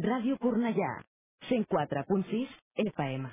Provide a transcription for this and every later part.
Ràdio Cornellà, 104.6 FM.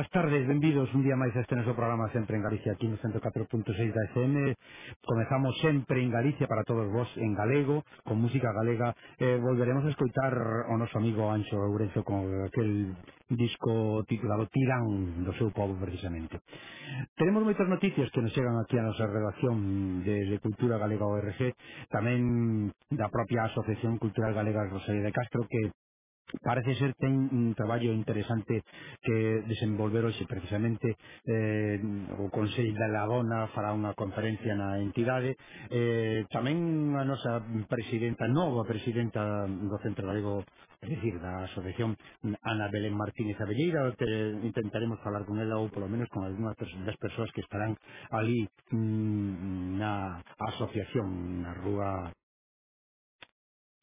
Boas tardes, benvidos un día máis a este noso programa Sempre en Galicia, aquí no 104.6 da FM Comezamos sempre en Galicia para todos vos en galego, con música galega. Eh, Volveremos a escoitar o noso amigo Anxo Ourenzo con aquel disco titulado Tirán do seu povo precisamente. Tenemos moitas noticias que nos chegan aquí a nosa redacción de, de Cultura Galega ORG Tamén da propia Asociación Cultural Galega Rosalía de Castro que Parece ser ten un traballo interesante que desenvolver hoxe precisamente eh, o Consello da Lagona fará unha conferencia na entidade eh, tamén a nosa presidenta, nova presidenta do Centro Galego é dicir, da asociación Ana Belén Martínez Abelleira que intentaremos falar con ela ou polo menos con algunhas das persoas que estarán ali mm, na asociación na rúa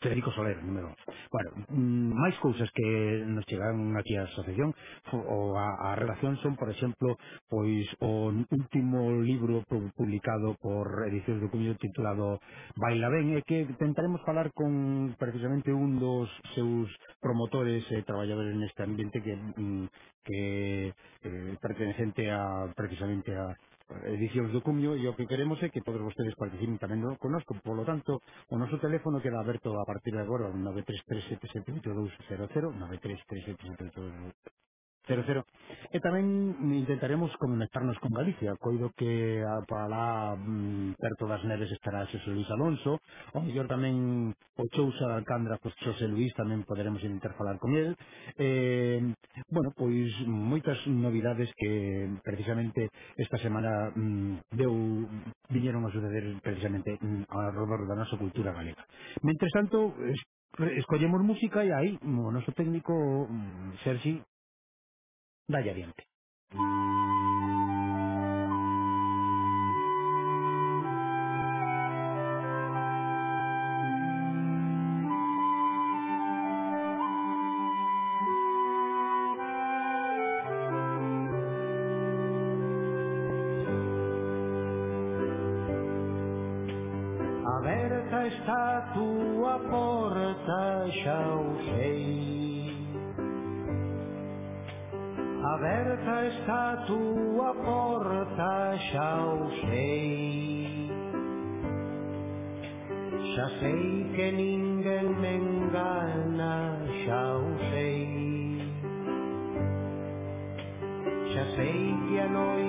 Federico Soler, número 11. Bueno, mm, máis cousas que nos chegaron aquí á asociación ou a, a relación son, por exemplo, pois o último libro publicado por Edicións do Cumio titulado Baila ben e que tentaremos falar con precisamente un dos seus promotores e traballadores neste ambiente que mm, que eh, pertenecente a precisamente a Eh, edicións do Cumio e o que queremos é que todos vostedes participen tamén no- conosco. Por lo tanto, o noso teléfono queda aberto a partir de agora 933778200, 933778200. E tamén intentaremos conectarnos con Galicia. Coido que ah, a- para lá mm, perto das neves estará Xosé Luis Alonso, o mellor tamén o Chousa de Alcándara, pois Xosé Luis tamén poderemos intentar falar con el. Eh, bueno, pois moitas novidades que precisamente esta semana mm, deu viñeron a suceder precisamente mm, ao redor da nosa cultura galega. Mentre tanto, es- escollemos música e aí o noso técnico mm, Sergi Dalle adiante. Aberta está tua porta, xa o sei. Aberta está a tua porta, xa o sei. Xa sei que ninguén me engana, xa o sei. Xa sei que a noite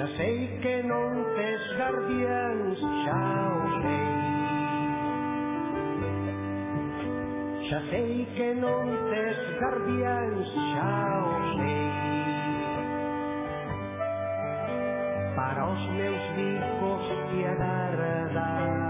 Xa sei que non tes guardiáns, xa o sei Xa sei que non tes guardiáns, xa o sei Para os meus bicos que agardan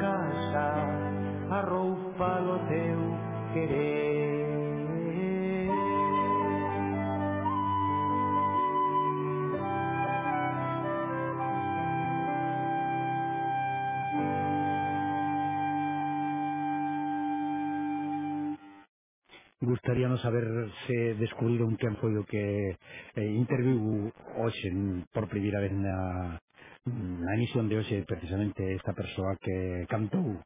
casa arroupa o teu querer. Gustaríanos saber se descubriron quen foi o que eh, interviu hoxe mm, por primeira vez na, na emisión de hoxe precisamente esta persoa que cantou.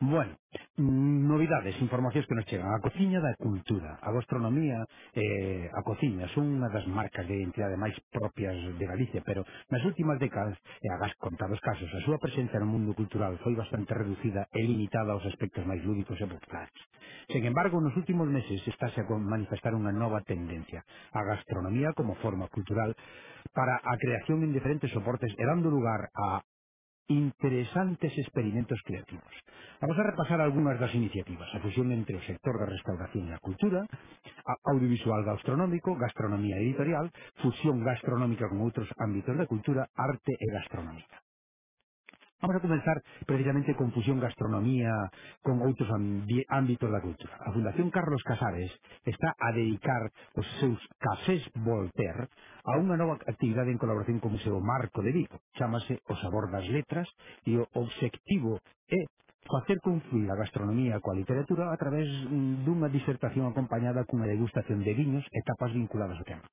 Bueno, mm, novidades, informacións que nos chegan. A cociña da cultura, a gastronomía, eh, a cociña son unha das marcas de identidade máis propias de Galicia, pero nas últimas décadas, eh, e agas contados casos, a súa presencia no mundo cultural foi bastante reducida e limitada aos aspectos máis lúdicos e populares. Sen embargo, nos últimos meses estáse a manifestar unha nova tendencia, a gastronomía como forma cultural para a creación en diferentes soportes e dando lugar a interesantes experimentos creativos. Vamos a repasar algunhas das iniciativas, a fusión entre o sector da restauración e a cultura, a audiovisual gastronómico, gastronomía editorial, fusión gastronómica con outros ámbitos da cultura, arte e gastronómica. Vamos a comenzar precisamente con fusión gastronomía, con outros ambi- ámbitos da cultura. A Fundación Carlos Casares está a dedicar os seus cafés Voltaire a unha nova actividade en colaboración co Museo Marco de Vigo. Chámase O Sabor das Letras e o obxectivo é facer confluir a gastronomía coa literatura a través mm, dunha disertación acompañada cunha degustación de viños e tapas vinculadas ao tema.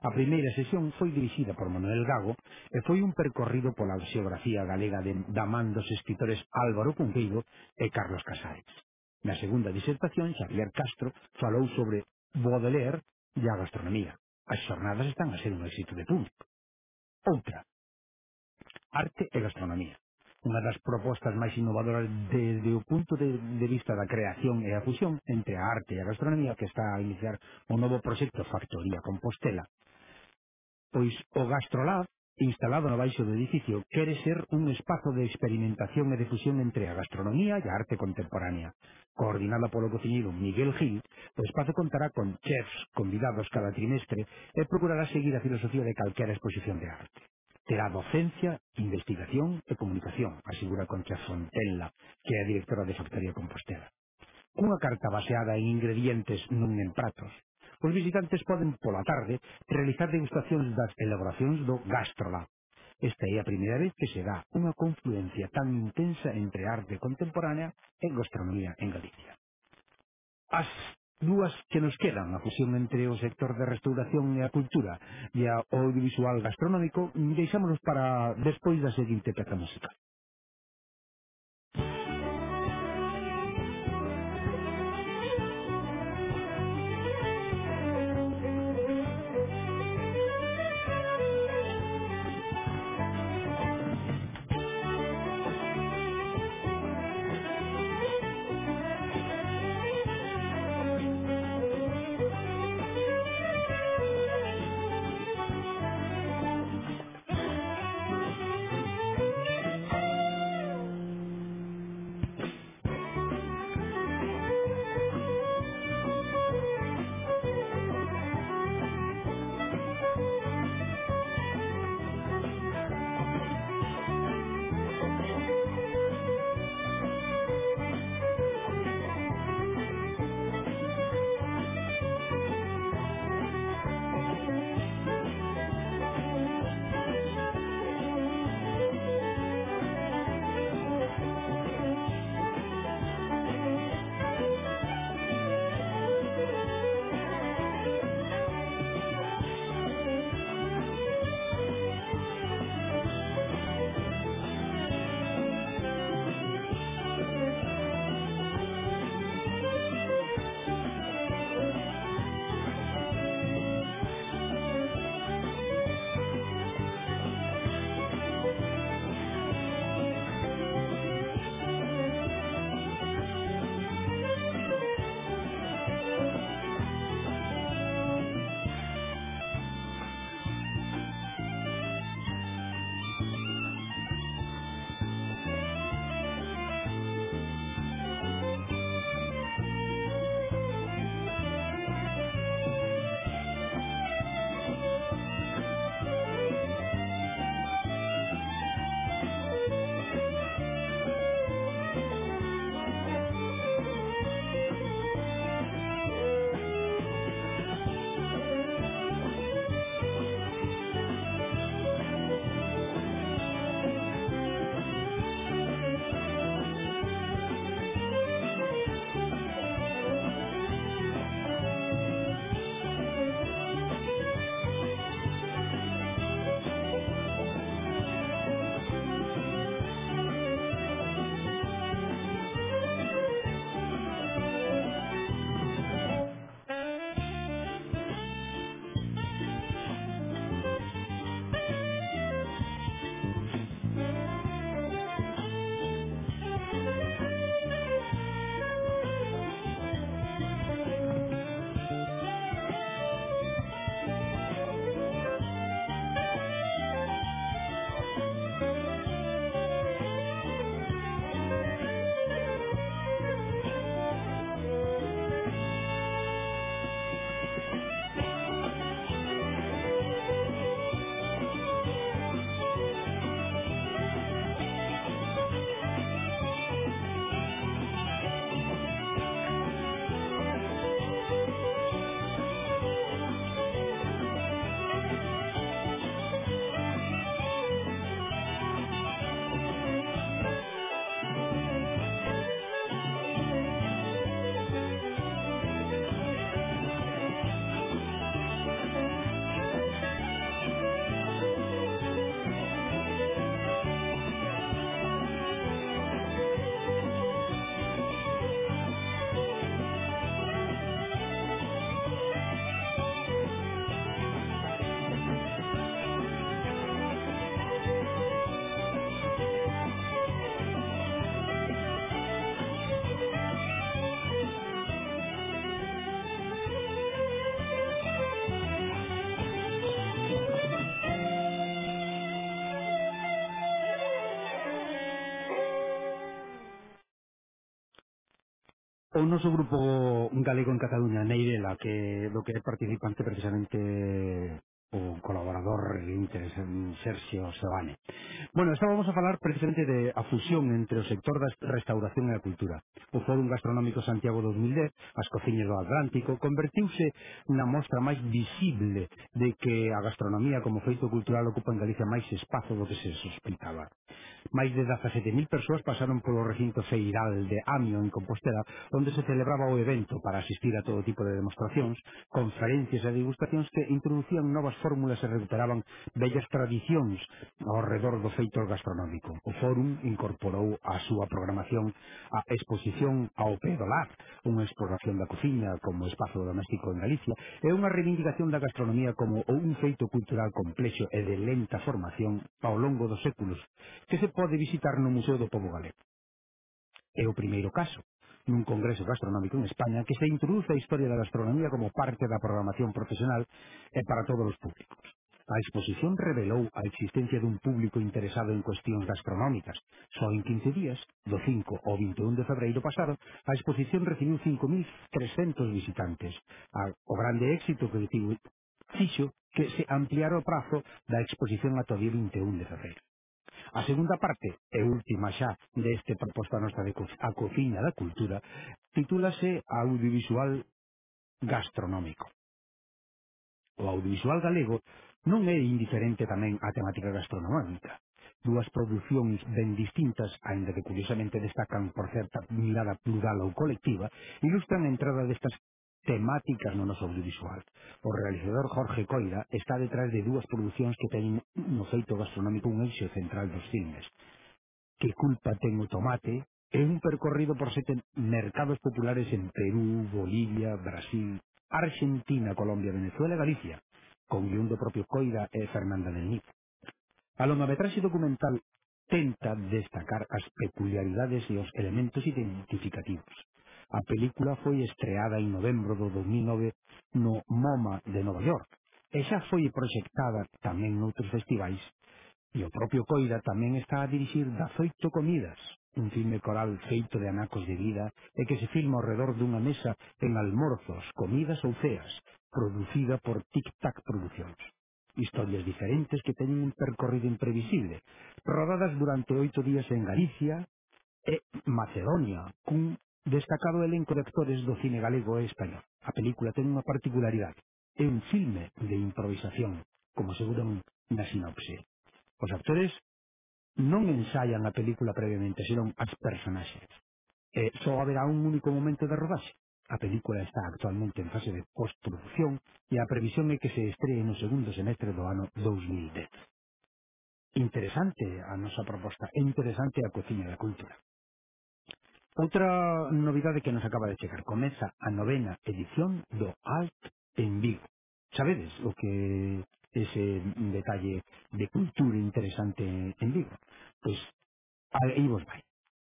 A primeira sesión foi dirixida por Manuel Gago e foi un percorrido pola xeografía galega de, da man dos escritores Álvaro Cunqueiro e Carlos Casares. Na segunda disertación, Xavier Castro falou sobre Baudelaire e a gastronomía. As xornadas están a ser un éxito de público. Outra, arte e gastronomía unha das propostas máis innovadoras desde o punto de, de vista da creación e a fusión entre a arte e a gastronomía que está a iniciar o novo proxecto Factoría Compostela. Pois o GastroLab instalado no baixo do edificio, quere ser un espazo de experimentación e de fusión entre a gastronomía e a arte contemporánea. Coordinada polo cociñeiro Miguel Gil, o espazo contará con chefs convidados cada trimestre e procurará seguir a filosofía de calquera exposición de arte terá docencia, investigación e comunicación, asegura Concha Fontella, que é a directora de Factoría Compostela. Cunha carta baseada en ingredientes non en pratos, os visitantes poden, pola tarde, realizar degustacións das elaboracións do Gastrolab. Esta é a primeira vez que se dá unha confluencia tan intensa entre arte contemporánea e gastronomía en Galicia. As Dúas que nos quedan, a fusión entre o sector de restauración e a cultura e a audiovisual gastronómico, deixámonos para despois da seguinte peza musical. O noso grupo galego en Cataluña, Neirela, que do que é participante precisamente o colaborador e interés en eh, Sergio Sebane. Bueno, estábamos a falar precisamente de a fusión entre o sector da restauración e a cultura. O Fórum Gastronómico Santiago 2010, as cociñas do Atlántico, convertiuse na mostra máis visible de que a gastronomía como feito cultural ocupa en Galicia máis espazo do que se sospitaba. Máis de 17.000 persoas pasaron polo recinto feiral de Amio en Compostela, onde se celebraba o evento para asistir a todo tipo de demostracións, conferencias e degustacións que introducían novas fórmulas e recuperaban bellas tradicións ao redor do feito gastronómico. O fórum incorporou á súa programación a exposición ao pé do lar, unha exploración da cociña como espazo doméstico en Galicia e unha reivindicación da gastronomía como un feito cultural complexo e de lenta formación ao longo dos séculos que se pode visitar no Museo do Pobo Galego. É o primeiro caso nun congreso gastronómico en España que se introduce a historia da gastronomía como parte da programación profesional e para todos os públicos. A exposición revelou a existencia dun público interesado en cuestións gastronómicas. Só en 15 días, do 5 ao 21 de febreiro pasado, a exposición recibiu 5.300 visitantes. A- O grande éxito que tivo fixo que se ampliara o prazo da exposición ata o día 21 de febreiro. A segunda parte, e última xa, deste proposta nosa de co- a cociña da cultura, titúlase Audiovisual Gastronómico. O audiovisual galego non é indiferente tamén á temática gastronómica. Dúas producións ben distintas, aínda que curiosamente destacan por certa mirada plural ou colectiva, ilustran a entrada destas temáticas no noso audiovisual. O realizador Jorge Coira está detrás de dúas producións que teñen no feito gastronómico un eixo central dos filmes. Que culpa ten o tomate é un percorrido por sete mercados populares en Perú, Bolivia, Brasil, Argentina, Colombia, Venezuela e Galicia, con guión do propio Coira e Fernanda del Niz. A longametraxe documental tenta destacar as peculiaridades e os elementos identificativos A película foi estreada en novembro do 2009 no MoMA de Nova York e xa foi proxectada tamén noutros festivais. E o propio Coida tamén está a dirixir 18 comidas, un filme coral feito de anacos de vida e que se filma ao redor dunha mesa en almorzos, comidas ou ceas, producida por Tic Tac Produccións historias diferentes que teñen un percorrido imprevisible, rodadas durante oito días en Galicia e Macedonia, cun Destacado elenco de actores do cine galego e español. A película ten unha particularidade. É un filme de improvisación, como aseguran na sinopse. Os actores non ensaian a película previamente, senón as personaxes. E só haberá un único momento de rodaxe. A película está actualmente en fase de postproducción e a previsión é que se estree no segundo semestre do ano 2010. Interesante a nosa proposta, é interesante a cociña da cultura. Outra novidade que nos acaba de chegar comeza a novena edición do Alt en Vigo. Sabedes o que ese detalle de cultura interesante en Vigo? Pois aí vos vai.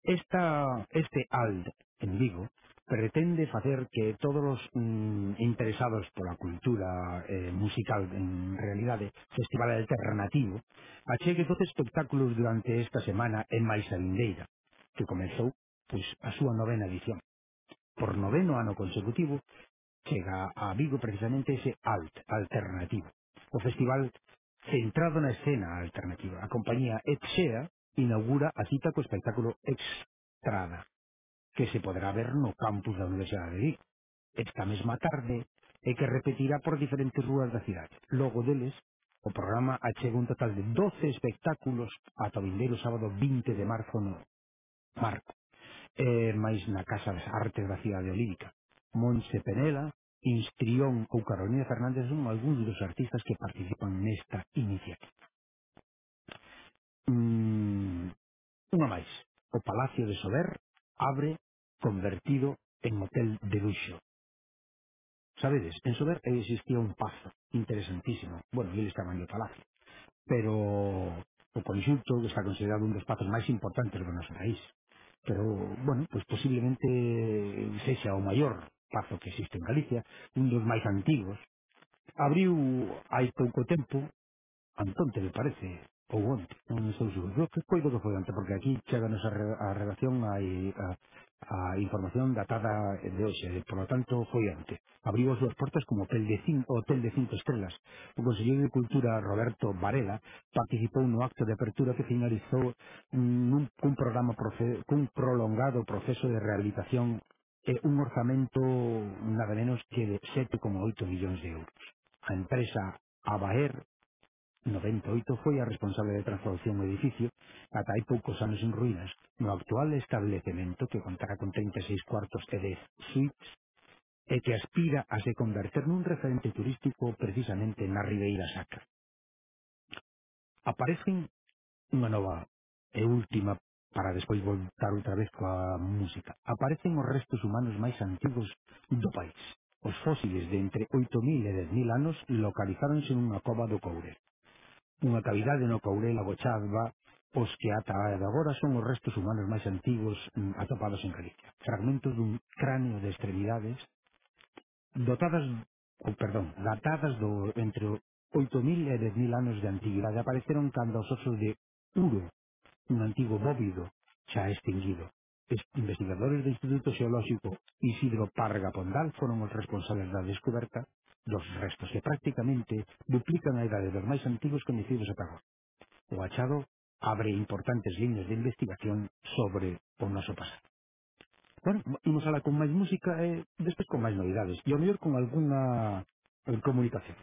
Esta, este ALD en Vigo pretende facer que todos os mm, interesados pola cultura eh, musical en realidade festival alternativo achegue doce espectáculos durante esta semana en Mais Alindeira que comezou pois a súa novena edición. Por noveno ano consecutivo, chega a Vigo precisamente ese ALT, alternativo. O festival centrado na escena alternativa. A compañía Etxea inaugura a cita co espectáculo Extrada, que se poderá ver no campus da Universidade de Vigo. Esta mesma tarde e que repetirá por diferentes rúas da cidade. Logo deles, o programa achega un total de 12 espectáculos ata o vindeiro sábado 20 de marzo no Marco eh, máis na Casa das Artes da Cidade Olívica. Monse Penela, Instrión ou Carolina Fernández son algúns dos artistas que participan nesta iniciativa. Mm, unha máis. O Palacio de Sober abre convertido en hotel de luxo. Sabedes, en Sober existía un pazo interesantísimo. Bueno, eles estaban no palacio. Pero o conxunto está considerado un dos pazos máis importantes do noso país pero bueno, pues posiblemente sexa o maior pazo que existe en Galicia, un dos máis antigos. Abriu hai pouco tempo, antonte me parece, ou onte, non estou seguro. Creo que coido que foi onte, porque aquí chega a nosa re- a redacción hai a, a información datada de hoxe, por lo tanto foi antes. Abriu as súas portas como hotel de cinco, hotel de cinco estrelas. O conselleiro de Cultura Roberto Varela participou no acto de apertura que finalizou nun, cun programa proce, cun prolongado proceso de rehabilitación e un orzamento nada menos que de 7,8 millóns de euros. A empresa Abaer 98 foi a responsable de transformación do edificio ata hai poucos anos en ruínas, no actual establecemento que contará con 36 cuartos e 10 suites e que aspira a se converter nun referente turístico precisamente na Ribeira Sacra. Aparecen unha nova e última para despois voltar outra vez coa música. Aparecen os restos humanos máis antigos do país. Os fósiles de entre 8.000 e 10.000 anos localizáronse nunha cova do Coure. Unha cavidade no Courel agochaba Os que ata agora son os restos humanos máis antigos mm, atopados en Galicia. Fragmentos dun cráneo de extremidades dotadas, ou perdón, datadas do entre 8.000 e 10.000 anos de antigüidade apareceron cando os osos de Uro, un antigo bóvido xa extinguido. Os investigadores do Instituto Xeolóxico Isidro Parga Pondal foron os responsables da descoberta dos restos que prácticamente duplican a idade dos máis antigos coñecidos ata agora. O achado abre importantes líneas de investigación sobre o noso pasado. Bueno, imos ala con máis música e despois con máis novidades. E ao mellor con algunha eh, comunicación.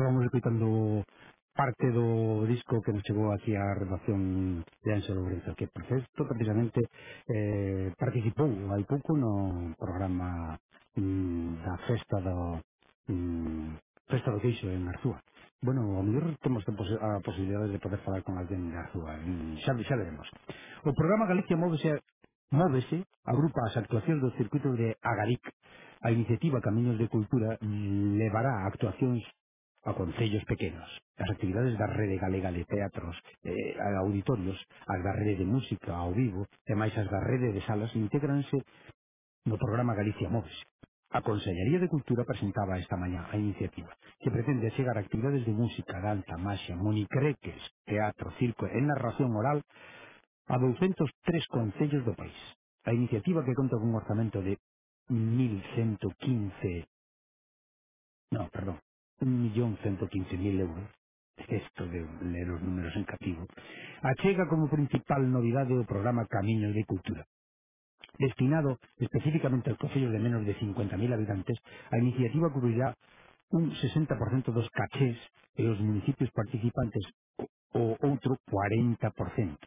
Estábamos escutando parte do disco que nos chegou aquí á redacción de Anxo Lourenza, que por certo precisamente eh, participou hai pouco no programa mm, da festa do mm, festa do queixo en Arzúa. Bueno, ao mellor temos a, posi- eh, a posibilidade de poder falar con alguén de Arzúa, mm, xa, xa veremos. O programa Galicia Móvese Móvese agrupa as actuacións do circuito de Agaric. A iniciativa Camiños de Cultura levará actuacións a concellos pequenos, as actividades da rede galega de teatros, eh, a auditorios, as da rede de música ao vivo, e máis as da rede de salas integranse no programa Galicia Moves. A Consellería de Cultura presentaba esta mañá a iniciativa que pretende chegar actividades de música, danza, maxia, monicreques, teatro, circo e narración oral a 203 concellos do país. A iniciativa que conta cun orzamento de 1.115... No, perdón, un millón cento quince mil euros esto de ler os números en cativo achega como principal novidade o programa Camiños de Cultura destinado especificamente aos concellos de menos de 50.000 habitantes a iniciativa cubrirá un 60% dos cachés e os municipios participantes o outro 40%.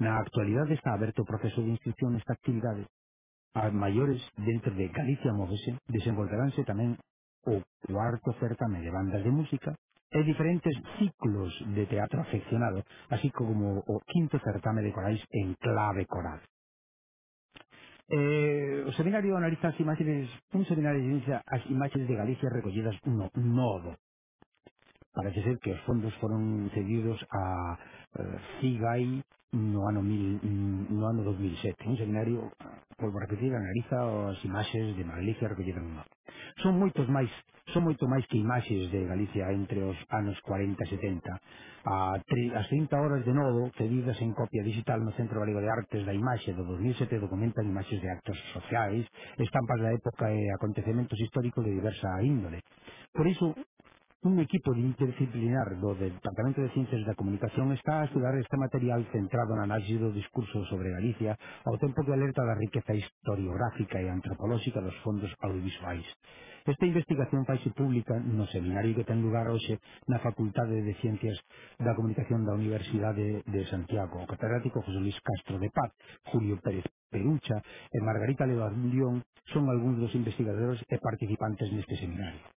Na actualidade está aberto o proceso de inscripción nesta actividade. As maiores dentro de Galicia Móvese desenvolveránse tamén o cuarto certame de bandas de música e diferentes ciclos de teatro afeccionado, así como o quinto certame de corais en clave coral. Eh, o seminario analiza as imaxes, un seminario analiza as imaxes de Galicia recollidas no nodo. Parece ser que os fondos foron cedidos a eh, CIGAI no ano, mil, no ano 2007. Un seminario, volvo a repetir, analiza as imaxes de Galicia recollidas no nodo. Son moitos máis son moito máis que imaxes de Galicia entre os anos 40 e 70. A, tri, as 30 horas de novo, cedidas en copia digital no Centro Galego de Artes da Imaxe do 2007, documentan imaxes de actos sociais, estampas da época e acontecementos históricos de diversa índole. Por iso, Un equipo interdisciplinar do Departamento de Ciencias da Comunicación está a estudar este material centrado na análise do discurso sobre Galicia ao tempo que alerta da riqueza historiográfica e antropolóxica dos fondos audiovisuais. Esta investigación faise pública no seminario que ten lugar hoxe na Facultade de Ciencias da Comunicación da Universidade de Santiago, o catedrático José Luis Castro de Paz, Julio Pérez Perucha e Margarita Levandión son algúns dos investigadores e participantes neste seminario.